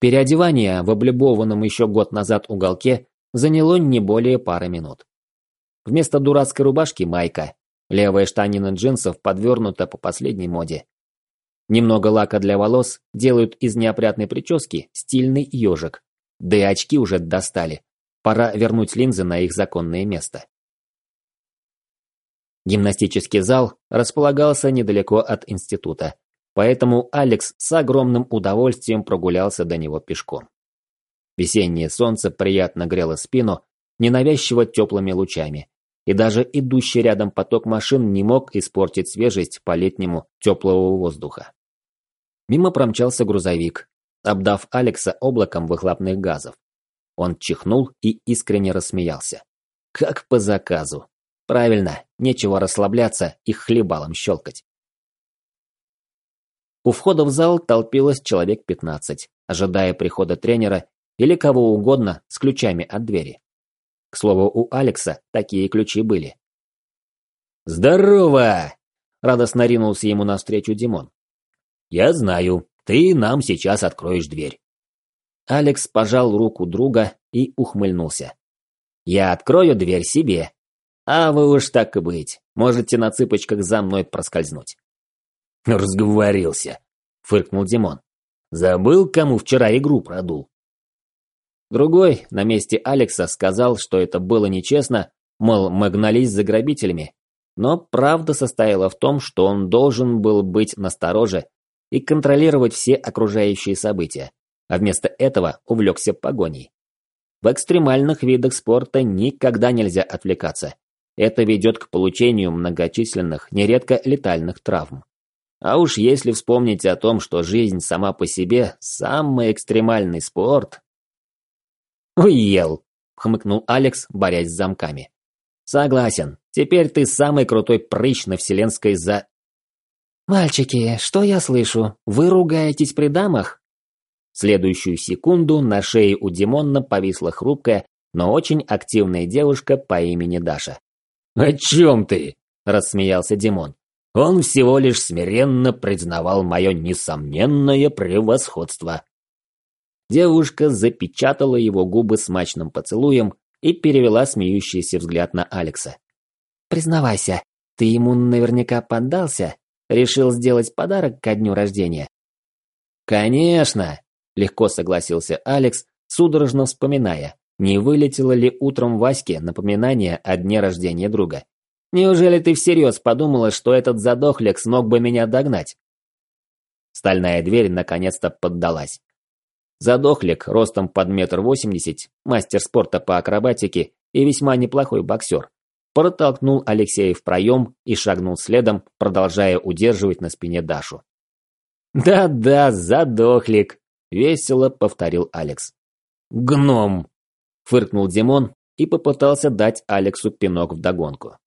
Переодевание в облюбованном еще год назад уголке заняло не более пары минут. Вместо дурацкой рубашки майка, левая штанина джинсов подвернута по последней моде. Немного лака для волос делают из неопрятной прически стильный ежик. Да и очки уже достали. Пора вернуть линзы на их законное место. Гимнастический зал располагался недалеко от института, поэтому Алекс с огромным удовольствием прогулялся до него пешком. Весеннее солнце приятно грело спину, ненавязчиво теплыми лучами, и даже идущий рядом поток машин не мог испортить свежесть по-летнему теплого воздуха. Мимо промчался грузовик, обдав Алекса облаком выхлопных газов. Он чихнул и искренне рассмеялся. Как по заказу. Правильно, нечего расслабляться и хлебалом щелкать. У входа в зал толпилось человек 15, ожидая прихода тренера или кого угодно с ключами от двери. К слову, у Алекса такие ключи были. «Здорово!» – радостно ринулся ему навстречу Димон. «Я знаю, ты нам сейчас откроешь дверь». Алекс пожал руку друга и ухмыльнулся. «Я открою дверь себе, а вы уж так и быть, можете на цыпочках за мной проскользнуть». «Разговорился», — фыркнул Димон. «Забыл, кому вчера игру продул?» Другой на месте Алекса сказал, что это было нечестно, мол, мы гнались за грабителями. Но правда состояла в том, что он должен был быть настороже и контролировать все окружающие события, а вместо этого увлекся погоней. В экстремальных видах спорта никогда нельзя отвлекаться. Это ведет к получению многочисленных, нередко летальных травм. А уж если вспомнить о том, что жизнь сама по себе – самый экстремальный спорт... «Уел!» – хмыкнул Алекс, борясь с замками. «Согласен. Теперь ты самый крутой прыщ на вселенской за...» «Мальчики, что я слышу? Вы ругаетесь при дамах?» следующую секунду на шее у Димонна повисла хрупкая, но очень активная девушка по имени Даша. «О чем ты?» – рассмеялся Димон. «Он всего лишь смиренно признавал мое несомненное превосходство». Девушка запечатала его губы смачным поцелуем и перевела смеющийся взгляд на Алекса. «Признавайся, ты ему наверняка поддался?» Решил сделать подарок ко дню рождения? Конечно, легко согласился Алекс, судорожно вспоминая, не вылетело ли утром Ваське напоминание о дне рождения друга. Неужели ты всерьез подумала, что этот задохлик смог бы меня догнать? Стальная дверь наконец-то поддалась. Задохлик, ростом под метр восемьдесят, мастер спорта по акробатике и весьма неплохой боксер, протолкнул Алексея в проем и шагнул следом, продолжая удерживать на спине Дашу. «Да-да, задохлик!» – весело повторил Алекс. «Гном!» – фыркнул Димон и попытался дать Алексу пинок вдогонку.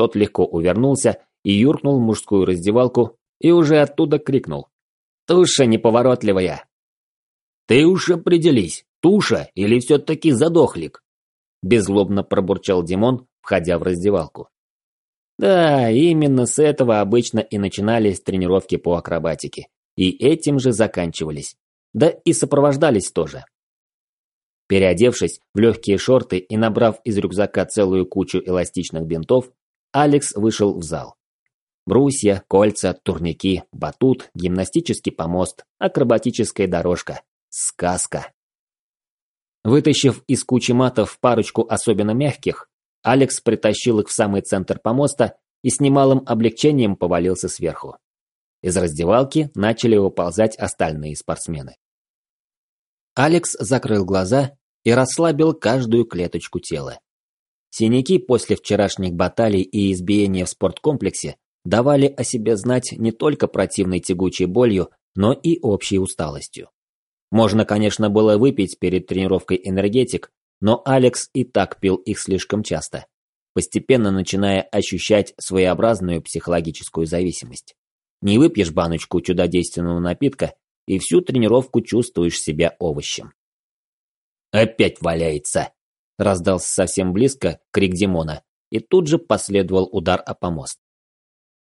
Тот легко увернулся и юркнул в мужскую раздевалку и уже оттуда крикнул. «Туша неповоротливая!» «Ты уж определись, туша или все-таки задохлик?» Беззлобно пробурчал Димон, входя в раздевалку. Да, именно с этого обычно и начинались тренировки по акробатике. И этим же заканчивались. Да и сопровождались тоже. Переодевшись в легкие шорты и набрав из рюкзака целую кучу эластичных бинтов, Алекс вышел в зал. Брусья, кольца, турники, батут, гимнастический помост, акробатическая дорожка. Сказка. Вытащив из кучи матов парочку особенно мягких, Алекс притащил их в самый центр помоста и с немалым облегчением повалился сверху. Из раздевалки начали выползать остальные спортсмены. Алекс закрыл глаза и расслабил каждую клеточку тела. Синяки после вчерашних баталий и избиения в спорткомплексе давали о себе знать не только противной тягучей болью, но и общей усталостью. Можно, конечно, было выпить перед тренировкой энергетик, но Алекс и так пил их слишком часто, постепенно начиная ощущать своеобразную психологическую зависимость. Не выпьешь баночку чудодейственного напитка, и всю тренировку чувствуешь себя овощем. «Опять валяется!» – раздался совсем близко крик Димона, и тут же последовал удар о помост.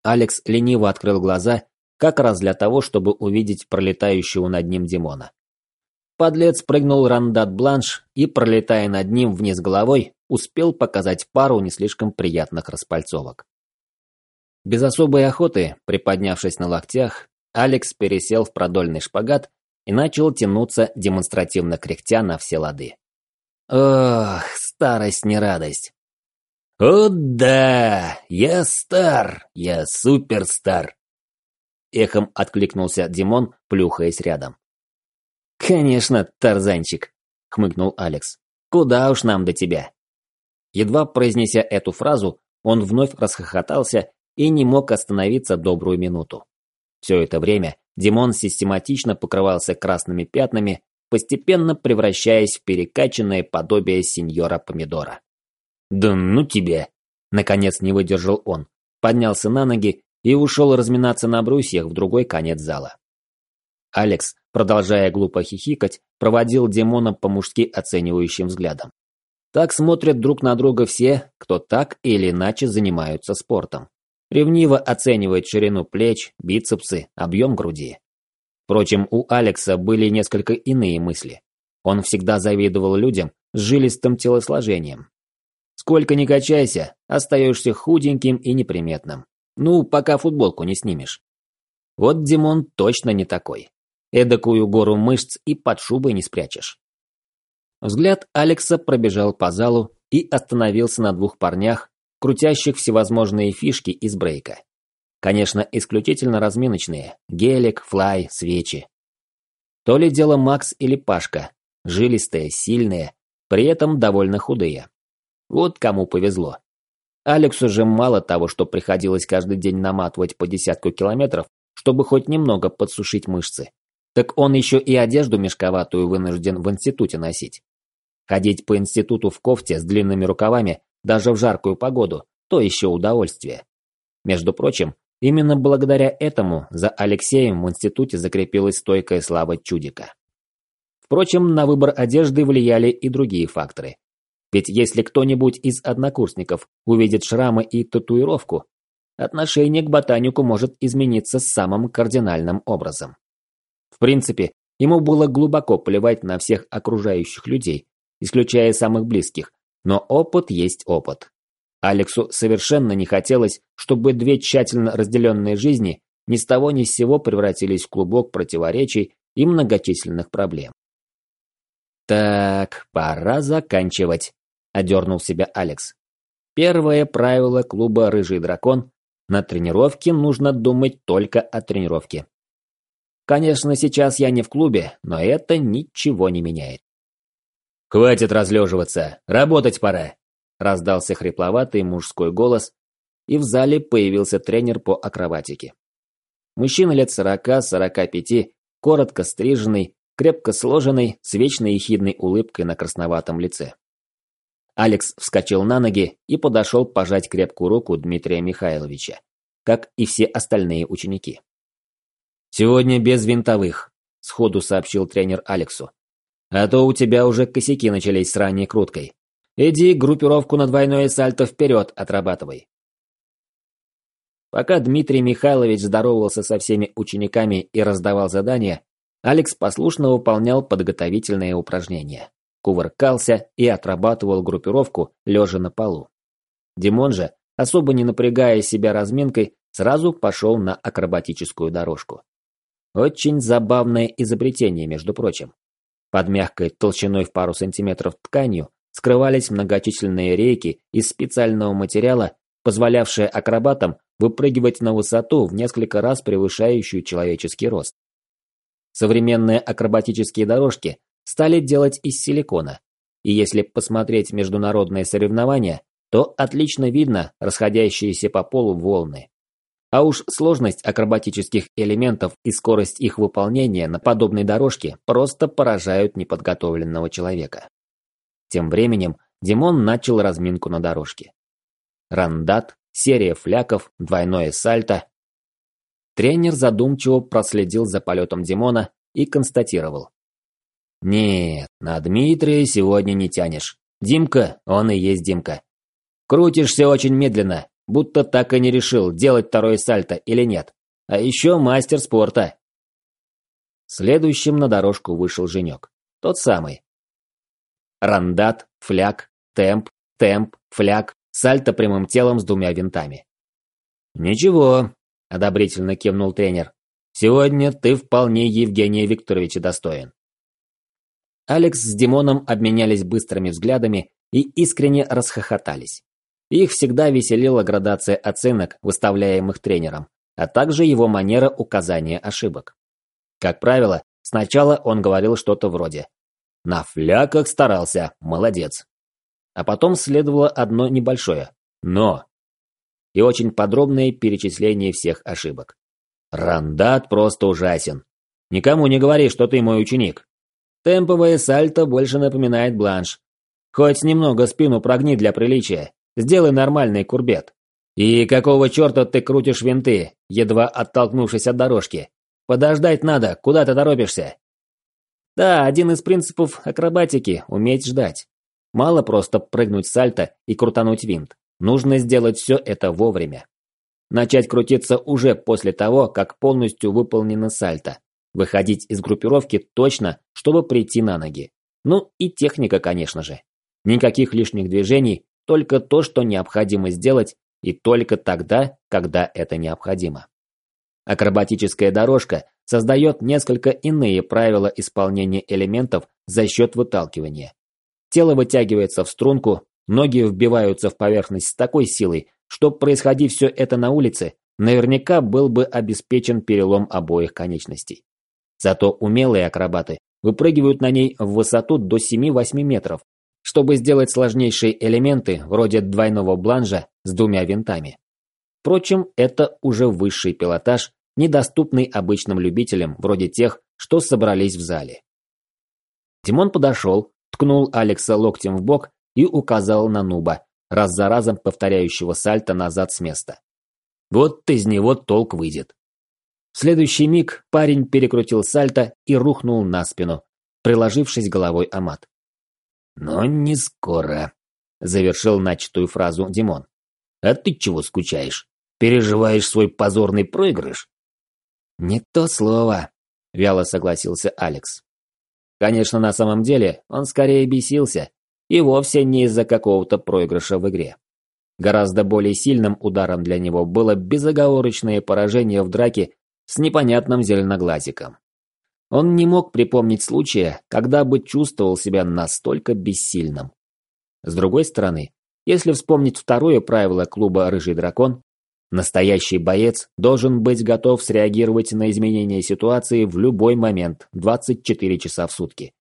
Алекс лениво открыл глаза, как раз для того, чтобы увидеть пролетающего над ним Димона. подлец прыгнул рандат бланш и, пролетая над ним вниз головой, успел показать пару не слишком приятных распальцовок. Без особой охоты, приподнявшись на локтях, Алекс пересел в продольный шпагат и начал тянуться, демонстративно кряхтя на все лады. Ох, старость не радость. «О да, я стар, я суперстар!» Эхом откликнулся Димон, плюхаясь рядом. «Конечно, Тарзанчик», — хмыкнул Алекс. «Куда уж нам до тебя?» Едва произнеся эту фразу, он вновь расхохотался и не мог остановиться добрую минуту. Все это время Димон систематично покрывался красными пятнами, постепенно превращаясь в перекачанное подобие сеньора Помидора. «Да ну тебе!» Наконец не выдержал он, поднялся на ноги и ушел разминаться на брусьях в другой конец зала. Алекс, продолжая глупо хихикать, проводил Димона по-мужски оценивающим взглядом. Так смотрят друг на друга все, кто так или иначе занимаются спортом. Ревниво оценивает ширину плеч, бицепсы, объем груди. Впрочем, у Алекса были несколько иные мысли. Он всегда завидовал людям с жилистым телосложением. Сколько ни качайся, остаешься худеньким и неприметным. Ну, пока футболку не снимешь. Вот Димон точно не такой. Эдакую гору мышц и под шубой не спрячешь. Взгляд Алекса пробежал по залу и остановился на двух парнях, крутящих всевозможные фишки из брейка. Конечно, исключительно разминочные – гелик, флай, свечи. То ли дело Макс или Пашка, жилистые, сильные, при этом довольно худые. Вот кому повезло. Алексу же мало того, что приходилось каждый день наматывать по десятку километров, чтобы хоть немного подсушить мышцы. Так он еще и одежду мешковатую вынужден в институте носить. Ходить по институту в кофте с длинными рукавами даже в жаркую погоду, то еще удовольствие. Между прочим, именно благодаря этому за Алексеем в институте закрепилась стойкая слава чудика. Впрочем, на выбор одежды влияли и другие факторы. Ведь если кто-нибудь из однокурсников увидит шрамы и татуировку, отношение к ботанику может измениться самым кардинальным образом. В принципе, ему было глубоко плевать на всех окружающих людей, исключая самых близких, но опыт есть опыт. Алексу совершенно не хотелось, чтобы две тщательно разделенные жизни ни с того ни с сего превратились в клубок противоречий и многочисленных проблем. «Так, пора заканчивать», – одернул себя Алекс. Первое правило клуба «Рыжий дракон» – на тренировке нужно думать только о тренировке. Конечно, сейчас я не в клубе, но это ничего не меняет. «Хватит разлеживаться, работать пора!» Раздался хрипловатый мужской голос, и в зале появился тренер по акробатике. Мужчина лет сорока-сорока пяти, коротко стриженный, крепко сложенный, с вечной ехидной улыбкой на красноватом лице. Алекс вскочил на ноги и подошел пожать крепкую руку Дмитрия Михайловича, как и все остальные ученики. «Сегодня без винтовых», – сходу сообщил тренер Алексу. А то у тебя уже косяки начались с ранней круткой. Иди группировку на двойное сальто вперед отрабатывай. Пока Дмитрий Михайлович здоровался со всеми учениками и раздавал задания, Алекс послушно выполнял подготовительные упражнения. Кувыркался и отрабатывал группировку, лежа на полу. Димон же, особо не напрягая себя разминкой, сразу пошел на акробатическую дорожку. Очень забавное изобретение, между прочим. Под мягкой толщиной в пару сантиметров тканью скрывались многочисленные рейки из специального материала, позволявшие акробатам выпрыгивать на высоту в несколько раз превышающую человеческий рост. Современные акробатические дорожки стали делать из силикона, и если посмотреть международные соревнования, то отлично видно расходящиеся по полу волны. А уж сложность акробатических элементов и скорость их выполнения на подобной дорожке просто поражают неподготовленного человека. Тем временем Димон начал разминку на дорожке. Рандат, серия фляков, двойное сальто. Тренер задумчиво проследил за полетом Димона и констатировал. «Нет, на Дмитрия сегодня не тянешь. Димка, он и есть Димка. Крутишься очень медленно, будто так и не решил, делать второе сальто или нет. А еще мастер спорта. Следующим на дорожку вышел Женек. тот самый. Рандат, фляг, темп, темп, фляг, сальто прямым телом с двумя винтами. «Ничего», – одобрительно кивнул тренер. «Сегодня ты вполне Евгения Викторовича достоин». Алекс с Димоном обменялись быстрыми взглядами и искренне расхохотались. Их всегда веселила градация оценок, выставляемых тренером, а также его манера указания ошибок. Как правило, сначала он говорил что-то вроде «На фляках старался, молодец». А потом следовало одно небольшое «но» и очень подробное перечисление всех ошибок. Рандат просто ужасен. Никому не говори, что ты мой ученик. Темповое сальто больше напоминает бланш. Хоть немного спину прогни для приличия. Сделай нормальный курбет. И какого черта ты крутишь винты, едва оттолкнувшись от дорожки? Подождать надо, куда ты торопишься? Да, один из принципов акробатики – уметь ждать. Мало просто прыгнуть сальто и крутануть винт. Нужно сделать все это вовремя. Начать крутиться уже после того, как полностью выполнено сальто. Выходить из группировки точно, чтобы прийти на ноги. Ну и техника, конечно же. Никаких лишних движений, только то, что необходимо сделать, и только тогда, когда это необходимо. Акробатическая дорожка создает несколько иные правила исполнения элементов за счет выталкивания. Тело вытягивается в струнку, ноги вбиваются в поверхность с такой силой, что происходи все это на улице, наверняка был бы обеспечен перелом обоих конечностей. Зато умелые акробаты выпрыгивают на ней в высоту до 7-8 метров, чтобы сделать сложнейшие элементы вроде двойного бланжа с двумя винтами. Впрочем, это уже высший пилотаж, недоступный обычным любителям, вроде тех, что собрались в зале. Димон подошел, ткнул Алекса локтем в бок и указал на нуба, раз за разом повторяющего сальто назад с места. Вот из него толк выйдет. В следующий миг парень перекрутил сальто и рухнул на спину, приложившись головой о мат. «Но не скоро», — завершил начатую фразу Димон. «А ты чего скучаешь? Переживаешь свой позорный проигрыш?» «Не то слово», — вяло согласился Алекс. Конечно, на самом деле он скорее бесился, и вовсе не из-за какого-то проигрыша в игре. Гораздо более сильным ударом для него было безоговорочное поражение в драке с непонятным зеленоглазиком. Он не мог припомнить случая, когда бы чувствовал себя настолько бессильным. С другой стороны, если вспомнить второе правило клуба «Рыжий дракон», настоящий боец должен быть готов среагировать на изменения ситуации в любой момент, 24 часа в сутки.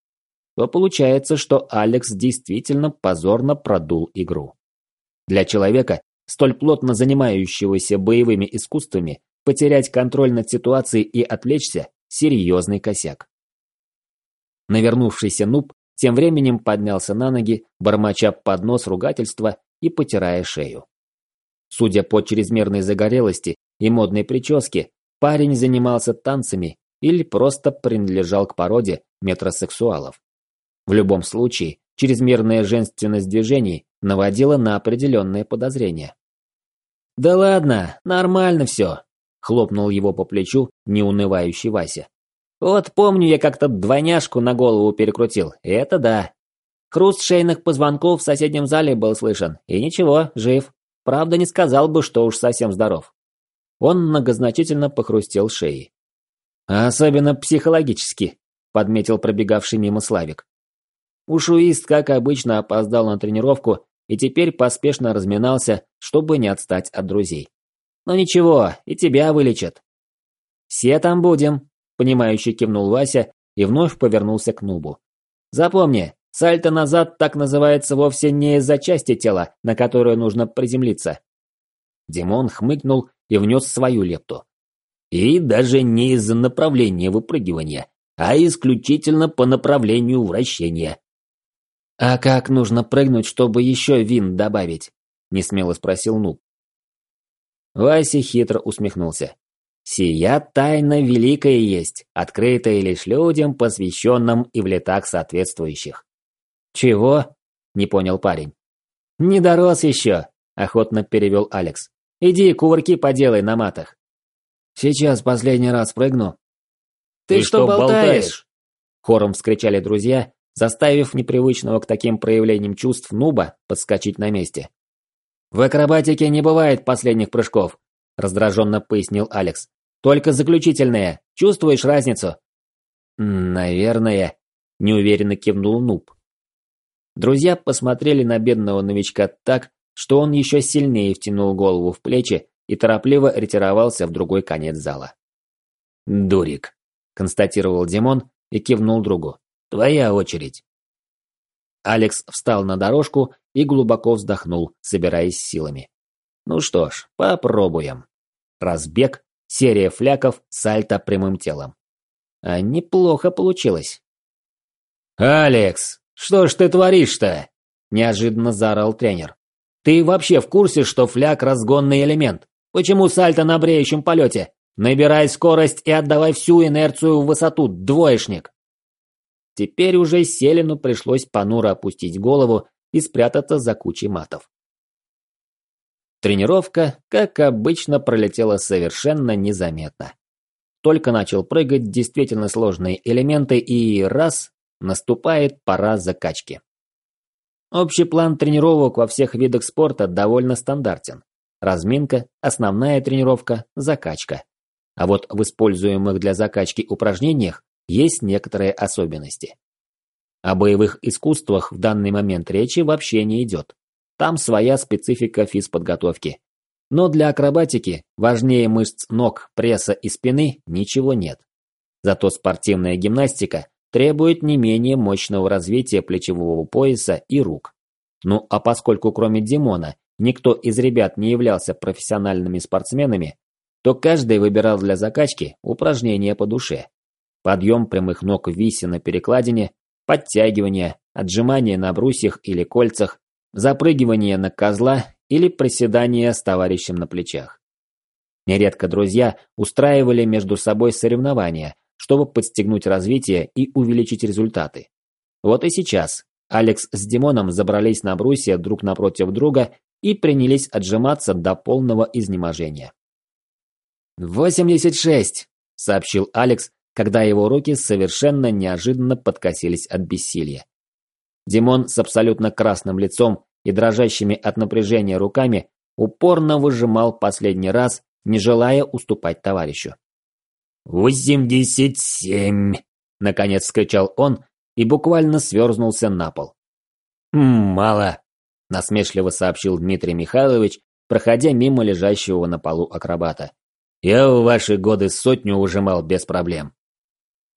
То получается, что Алекс действительно позорно продул игру. Для человека, столь плотно занимающегося боевыми искусствами, потерять контроль над ситуацией и отвлечься серьезный косяк. Навернувшийся нуб тем временем поднялся на ноги, бормоча под нос ругательства и потирая шею. Судя по чрезмерной загорелости и модной прическе, парень занимался танцами или просто принадлежал к породе метросексуалов. В любом случае, чрезмерная женственность движений наводила на определенные подозрения. «Да ладно, нормально все», Хлопнул его по плечу неунывающий Вася. «Вот помню, я как-то двойняшку на голову перекрутил. Это да. Хруст шейных позвонков в соседнем зале был слышен. И ничего, жив. Правда, не сказал бы, что уж совсем здоров». Он многозначительно похрустел шеей. «Особенно психологически», — подметил пробегавший мимо Славик. Ушуист, как обычно, опоздал на тренировку и теперь поспешно разминался, чтобы не отстать от друзей. Но ничего, и тебя вылечат. Все там будем, понимающе кивнул Вася и вновь повернулся к Нубу. Запомни, сальто назад так называется вовсе не из-за части тела, на которую нужно приземлиться. Димон хмыкнул и внес свою лепту. И даже не из-за направления выпрыгивания, а исключительно по направлению вращения. «А как нужно прыгнуть, чтобы еще вин добавить?» – несмело спросил Нуб. Вася хитро усмехнулся. «Сия тайна великая есть, открытая лишь людям, посвященным и в летах соответствующих». «Чего?» – не понял парень. «Не дорос еще», – охотно перевел Алекс. «Иди, кувырки поделай на матах». «Сейчас последний раз прыгну». «Ты, Ты что болтаешь?» Хором вскричали друзья, заставив непривычного к таким проявлениям чувств нуба подскочить на месте. «В акробатике не бывает последних прыжков», – раздраженно пояснил Алекс. «Только заключительные. Чувствуешь разницу?» «Наверное», – неуверенно кивнул нуб. Друзья посмотрели на бедного новичка так, что он еще сильнее втянул голову в плечи и торопливо ретировался в другой конец зала. «Дурик», – констатировал Димон и кивнул другу. «Твоя очередь». Алекс встал на дорожку и глубоко вздохнул, собираясь силами. «Ну что ж, попробуем». Разбег, серия фляков, сальто прямым телом. А неплохо получилось. «Алекс, что ж ты творишь-то?» – неожиданно заорал тренер. «Ты вообще в курсе, что фляг – разгонный элемент? Почему сальто на бреющем полете? Набирай скорость и отдавай всю инерцию в высоту, двоечник!» Теперь уже Селину пришлось понуро опустить голову и спрятаться за кучей матов. Тренировка, как обычно, пролетела совершенно незаметно. Только начал прыгать действительно сложные элементы и раз наступает пора закачки. Общий план тренировок во всех видах спорта довольно стандартен. Разминка, основная тренировка, закачка. А вот в используемых для закачки упражнениях есть некоторые особенности. О боевых искусствах в данный момент речи вообще не идет. Там своя специфика физподготовки. Но для акробатики важнее мышц ног, пресса и спины ничего нет. Зато спортивная гимнастика требует не менее мощного развития плечевого пояса и рук. Ну а поскольку кроме Димона никто из ребят не являлся профессиональными спортсменами, то каждый выбирал для закачки упражнения по душе. Подъем прямых ног в висе на перекладине, подтягивание, отжимание на брусьях или кольцах, запрыгивание на козла или приседание с товарищем на плечах. Нередко друзья устраивали между собой соревнования, чтобы подстегнуть развитие и увеличить результаты. Вот и сейчас Алекс с Димоном забрались на брусья друг напротив друга и принялись отжиматься до полного изнеможения. «Восемьдесят шесть!» – сообщил Алекс, когда его руки совершенно неожиданно подкосились от бессилия. Димон с абсолютно красным лицом и дрожащими от напряжения руками упорно выжимал последний раз, не желая уступать товарищу. «Восемьдесят семь!» – наконец скричал он и буквально сверзнулся на пол. «Мало!» – насмешливо сообщил Дмитрий Михайлович, проходя мимо лежащего на полу акробата. «Я в ваши годы сотню ужимал без проблем».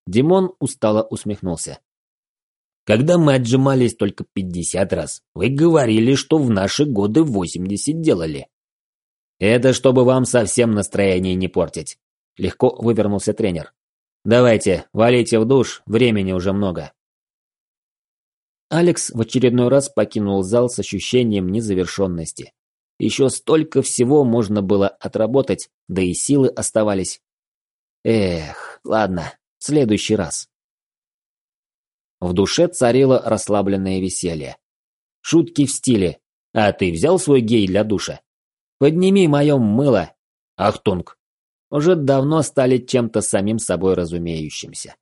Димон устало усмехнулся. «Когда мы отжимались только пятьдесят раз, вы говорили, что в наши годы восемьдесят делали». «Это чтобы вам совсем настроение не портить. Легко вывернулся тренер. «Давайте, валите в душ, времени уже много». Алекс в очередной раз покинул зал с ощущением незавершенности. Еще столько всего можно было отработать, да и силы оставались. Эх, ладно, в следующий раз. В душе царило расслабленное веселье. Шутки в стиле «А ты взял свой гей для душа?» «Подними мое мыло!» «Ахтунг!» Уже давно стали чем-то самим собой разумеющимся.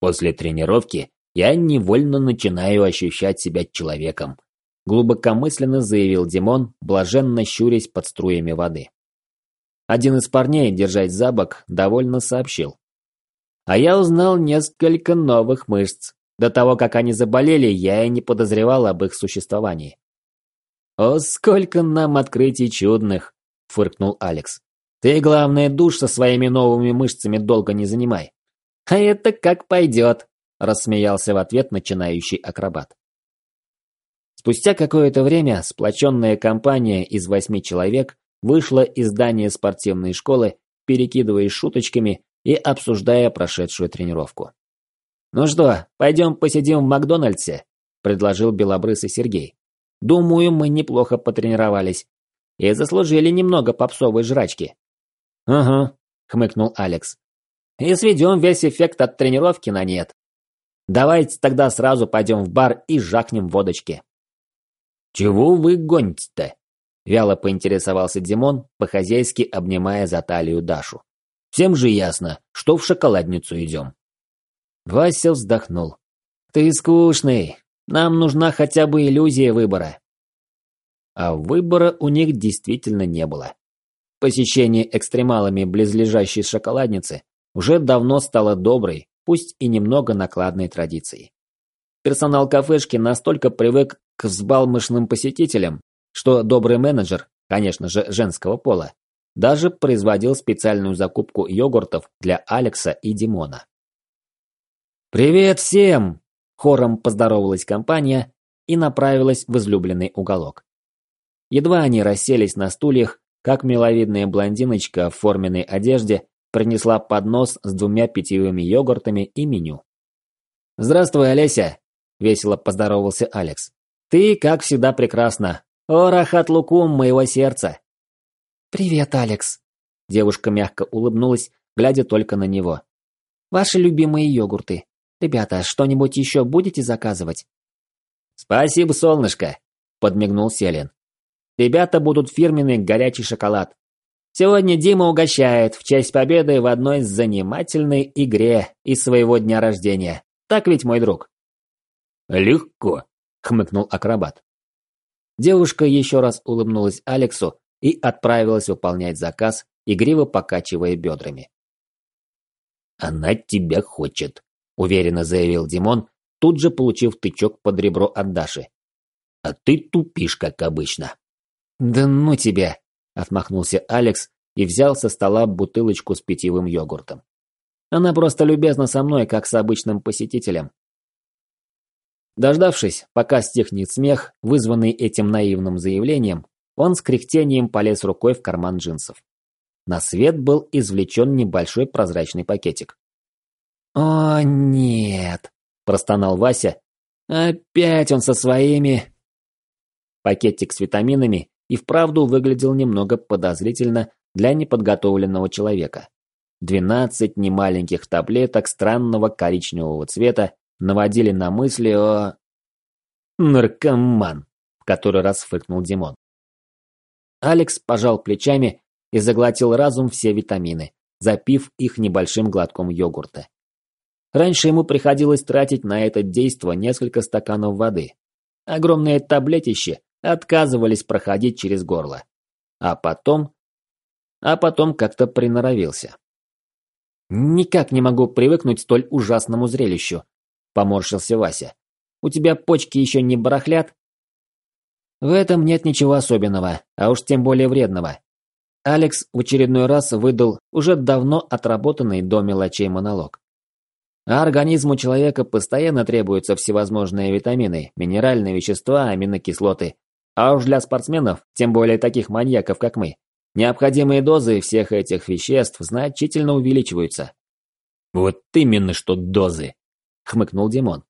После тренировки я невольно начинаю ощущать себя человеком, глубокомысленно заявил Димон, блаженно щурясь под струями воды. Один из парней, держась за бок, довольно сообщил. А я узнал несколько новых мышц. До того, как они заболели, я и не подозревал об их существовании. «О, сколько нам открытий чудных!» – фыркнул Алекс. Ты, главное, душ со своими новыми мышцами долго не занимай. А это как пойдет, рассмеялся в ответ начинающий акробат. Спустя какое-то время сплоченная компания из восьми человек вышла из здания спортивной школы, перекидываясь шуточками и обсуждая прошедшую тренировку. «Ну что, пойдем посидим в Макдональдсе?» – предложил белобрысый Сергей. «Думаю, мы неплохо потренировались и заслужили немного попсовой жрачки». «Ага», — хмыкнул Алекс. «И сведем весь эффект от тренировки на нет. Давайте тогда сразу пойдем в бар и жахнем водочки». «Чего вы гоните-то?» — вяло поинтересовался Димон, по-хозяйски обнимая за талию Дашу. «Всем же ясно, что в шоколадницу идем». Вася вздохнул. «Ты скучный. Нам нужна хотя бы иллюзия выбора». А выбора у них действительно не было. Посещение экстремалами близлежащей шоколадницы уже давно стало доброй, пусть и немного накладной традицией. Персонал кафешки настолько привык к взбалмошным посетителям, что добрый менеджер, конечно же женского пола, даже производил специальную закупку йогуртов для Алекса и Димона. «Привет всем!» – хором поздоровалась компания и направилась в излюбленный уголок. Едва они расселись на стульях, как миловидная блондиночка в форменной одежде принесла поднос с двумя питьевыми йогуртами и меню. «Здравствуй, Олеся!» – весело поздоровался Алекс. «Ты, как всегда, прекрасна. О, рахат лукум моего сердца!» «Привет, Алекс!» Девушка мягко улыбнулась, глядя только на него. «Ваши любимые йогурты. Ребята, что-нибудь еще будете заказывать?» «Спасибо, солнышко!» – подмигнул Селин. «Ребята будут фирменный горячий шоколад. Сегодня Дима угощает в честь победы в одной занимательной игре из своего дня рождения. Так ведь, мой друг?» «Легко», – хмыкнул акробат. Девушка еще раз улыбнулась Алексу и отправилась выполнять заказ, игриво покачивая бедрами. «Она тебя хочет», – уверенно заявил Димон, тут же получив тычок под ребро от Даши. «А ты тупишь, как обычно». «Да ну тебя!» – отмахнулся Алекс и взял со стола бутылочку с питьевым йогуртом. «Она просто любезна со мной, как с обычным посетителем». Дождавшись, пока стихнет смех, вызванный этим наивным заявлением, он с кряхтением полез рукой в карман джинсов. На свет был извлечен небольшой прозрачный пакетик. «О, нет!» – простонал Вася. «Опять он со своими...» Пакетик с витаминами и вправду выглядел немного подозрительно для неподготовленного человека. Двенадцать немаленьких таблеток странного коричневого цвета наводили на мысли о... «Наркоман!» – в который раз фыркнул Димон. Алекс пожал плечами и заглотил разум все витамины, запив их небольшим глотком йогурта. Раньше ему приходилось тратить на это действо несколько стаканов воды. Огромные таблетищи отказывались проходить через горло. А потом... А потом как-то приноровился. «Никак не могу привыкнуть к столь ужасному зрелищу», – поморщился Вася. «У тебя почки еще не барахлят?» В этом нет ничего особенного, а уж тем более вредного. Алекс в очередной раз выдал уже давно отработанный до мелочей монолог. А организму человека постоянно требуются всевозможные витамины, минеральные вещества, аминокислоты. А уж для спортсменов, тем более таких маньяков, как мы, необходимые дозы всех этих веществ значительно увеличиваются. «Вот именно что дозы!» – хмыкнул Димон.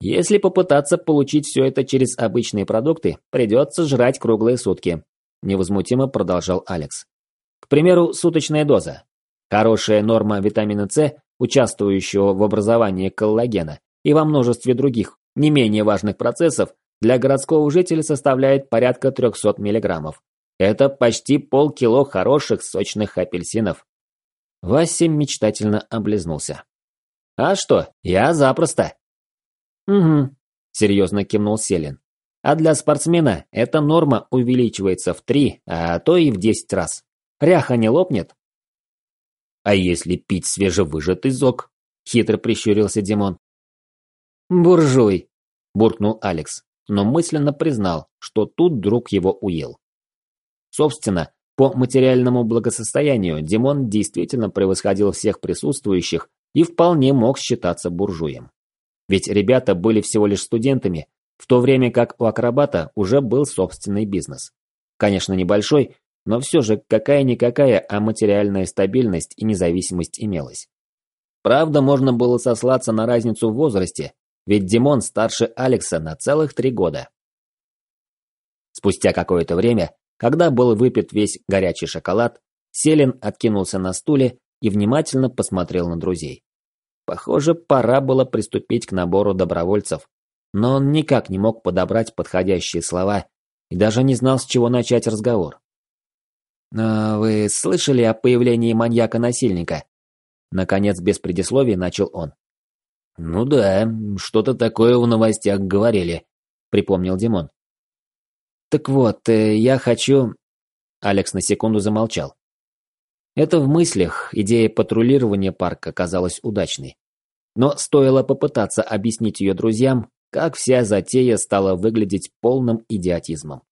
Если попытаться получить все это через обычные продукты, придется жрать круглые сутки», – невозмутимо продолжал Алекс. К примеру, суточная доза. Хорошая норма витамина С, участвующего в образовании коллагена и во множестве других, не менее важных процессов, для городского жителя составляет порядка 300 мг. Это почти полкило хороших сочных апельсинов. Вася мечтательно облизнулся. «А что, я запросто!» «Угу», – серьезно кивнул Селин. «А для спортсмена эта норма увеличивается в три, а то и в десять раз. Ряха не лопнет?» «А если пить свежевыжатый зок?» – хитро прищурился Димон. «Буржуй!» – буркнул Алекс, но мысленно признал, что тут друг его уел. Собственно, по материальному благосостоянию Димон действительно превосходил всех присутствующих и вполне мог считаться буржуем. Ведь ребята были всего лишь студентами, в то время как у акробата уже был собственный бизнес. Конечно, небольшой, но все же какая-никакая, а материальная стабильность и независимость имелась. Правда, можно было сослаться на разницу в возрасте, ведь Димон старше Алекса на целых три года. Спустя какое-то время, когда был выпит весь горячий шоколад, Селин откинулся на стуле и внимательно посмотрел на друзей. Похоже, пора было приступить к набору добровольцев. Но он никак не мог подобрать подходящие слова и даже не знал, с чего начать разговор. «А «Вы слышали о появлении маньяка-насильника?» Наконец, без предисловий, начал он. Ну да, что-то такое в новостях говорили, припомнил Димон. Так вот, э, я хочу... Алекс на секунду замолчал. Это в мыслях идея патрулирования парка казалась удачной. Но стоило попытаться объяснить ее друзьям, как вся затея стала выглядеть полным идиотизмом.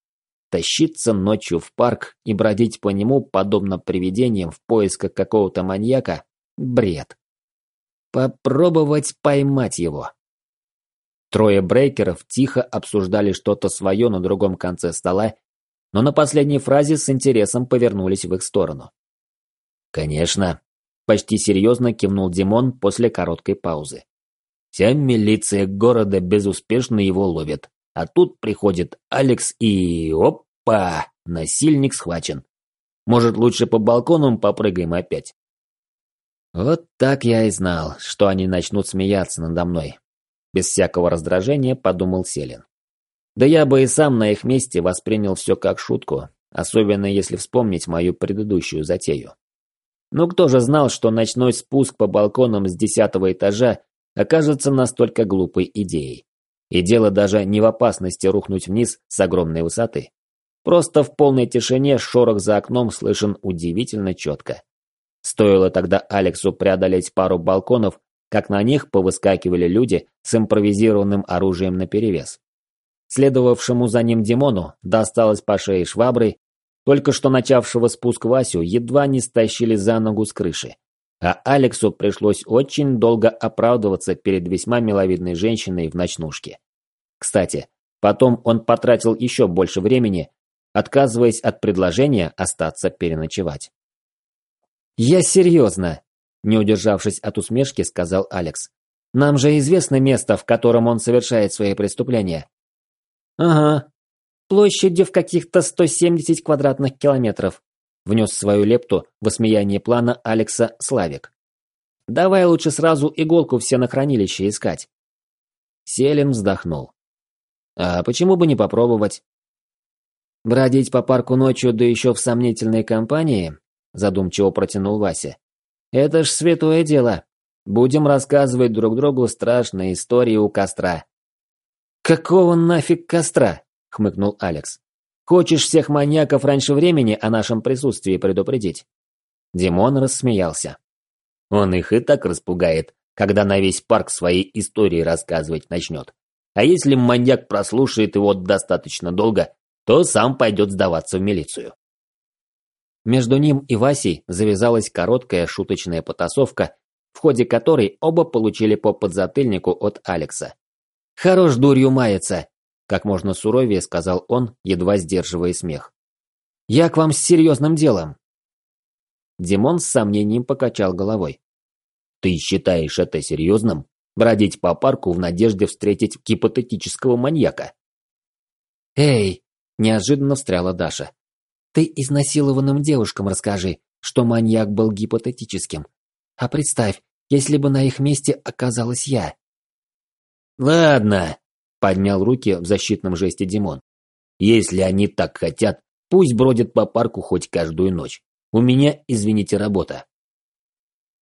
Тащиться ночью в парк и бродить по нему, подобно привидениям в поисках какого-то маньяка – бред. Попробовать поймать его. Трое брейкеров тихо обсуждали что-то свое на другом конце стола, но на последней фразе с интересом повернулись в их сторону. «Конечно», – почти серьезно кивнул Димон после короткой паузы. «Вся милиция города безуспешно его ловит, а тут приходит Алекс и... опа! Насильник схвачен. Может, лучше по балконам попрыгаем опять?» Вот так я и знал, что они начнут смеяться надо мной. Без всякого раздражения подумал Селин. Да я бы и сам на их месте воспринял все как шутку, особенно если вспомнить мою предыдущую затею. Ну кто же знал, что ночной спуск по балконам с десятого этажа окажется настолько глупой идеей? И дело даже не в опасности рухнуть вниз с огромной высоты. Просто в полной тишине шорох за окном слышен удивительно четко. Стоило тогда Алексу преодолеть пару балконов, как на них повыскакивали люди с импровизированным оружием наперевес. Следовавшему за ним Димону досталось по шее шваброй, только что начавшего спуск Васю едва не стащили за ногу с крыши. А Алексу пришлось очень долго оправдываться перед весьма миловидной женщиной в ночнушке. Кстати, потом он потратил еще больше времени, отказываясь от предложения остаться переночевать. «Я серьезно», – не удержавшись от усмешки, сказал Алекс. «Нам же известно место, в котором он совершает свои преступления». «Ага. Площадью в каких-то 170 квадратных километров», – внес свою лепту в осмеяние плана Алекса Славик. «Давай лучше сразу иголку все на хранилище искать». Селин вздохнул. «А почему бы не попробовать?» Бродить по парку ночью, да еще в сомнительной компании, задумчиво протянул Вася. Это ж святое дело. Будем рассказывать друг другу страшные истории у костра. Какого нафиг костра? хмыкнул Алекс. Хочешь всех маньяков раньше времени о нашем присутствии предупредить? Димон рассмеялся. Он их и так распугает, когда на весь парк свои истории рассказывать начнет. А если маньяк прослушает его достаточно долго, то сам пойдет сдаваться в милицию. Между ним и Васей завязалась короткая шуточная потасовка, в ходе которой оба получили по подзатыльнику от Алекса. «Хорош дурью маяться!» – как можно суровее сказал он, едва сдерживая смех. «Я к вам с серьезным делом!» Димон с сомнением покачал головой. «Ты считаешь это серьезным? Бродить по парку в надежде встретить гипотетического маньяка?» «Эй!» – неожиданно встряла Даша. Ты изнасилованным девушкам расскажи, что маньяк был гипотетическим. А представь, если бы на их месте оказалась я. Ладно, поднял руки в защитном жесте Димон. Если они так хотят, пусть бродят по парку хоть каждую ночь. У меня, извините, работа.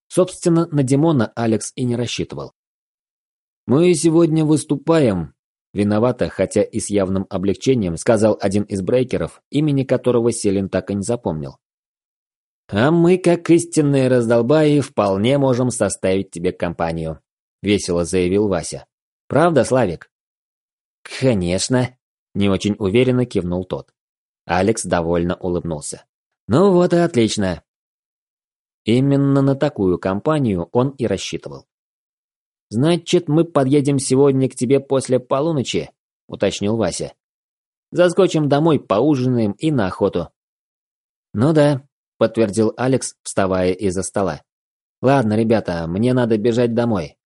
Собственно, на Димона Алекс и не рассчитывал. Мы сегодня выступаем Виновато, хотя и с явным облегчением, сказал один из брейкеров, имени которого Селин так и не запомнил. «А мы, как истинные раздолбаи, вполне можем составить тебе компанию», – весело заявил Вася. «Правда, Славик?» «Конечно», – не очень уверенно кивнул тот. Алекс довольно улыбнулся. «Ну вот и отлично». Именно на такую компанию он и рассчитывал. «Значит, мы подъедем сегодня к тебе после полуночи», — уточнил Вася. «Заскочим домой, поужинаем и на охоту». «Ну да», — подтвердил Алекс, вставая из-за стола. «Ладно, ребята, мне надо бежать домой.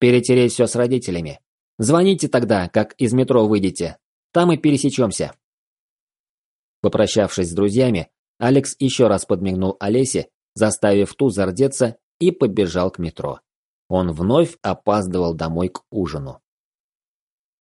Перетереть все с родителями. Звоните тогда, как из метро выйдете. Там и пересечемся». Попрощавшись с друзьями, Алекс еще раз подмигнул Олесе, заставив ту зардеться, и побежал к метро. Он вновь опаздывал домой к ужину.